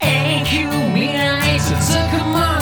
永久未来続くもの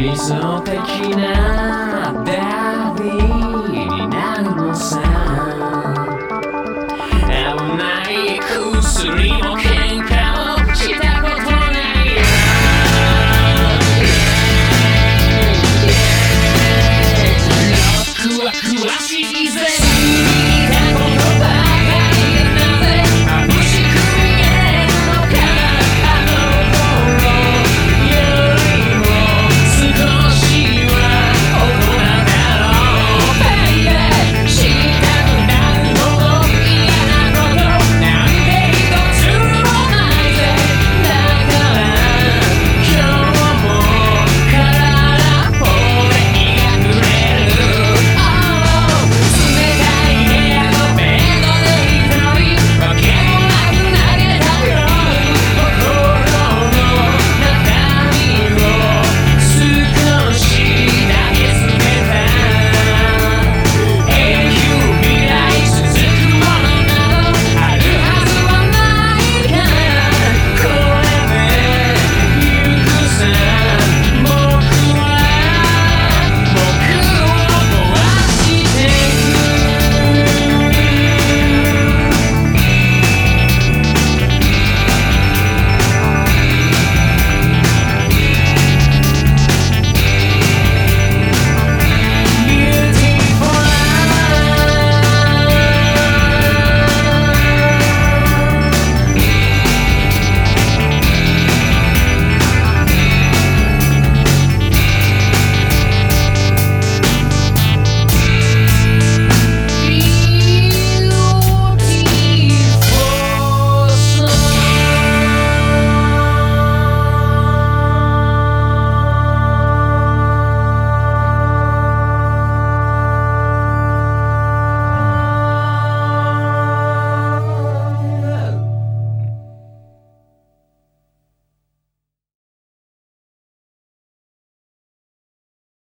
理想的なダービーになるのさ。危ない薬も